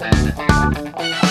Thank you.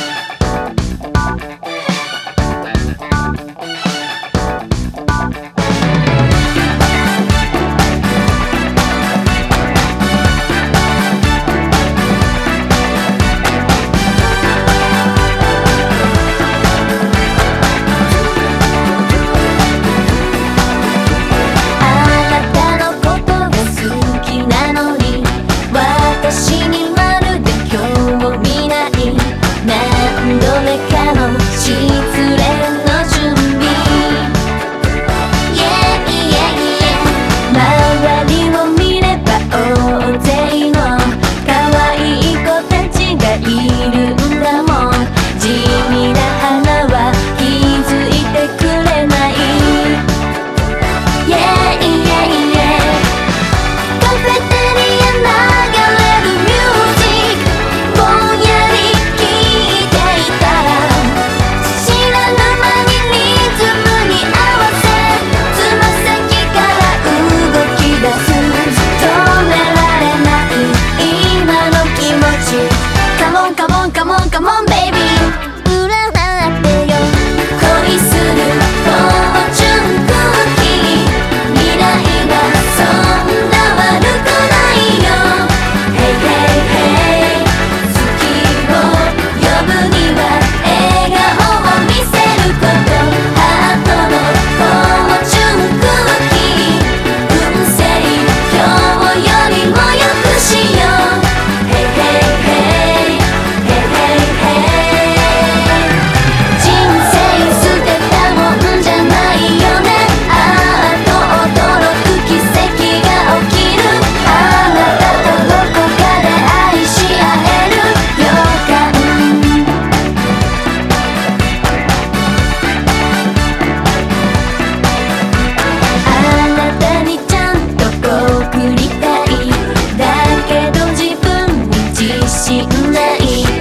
しく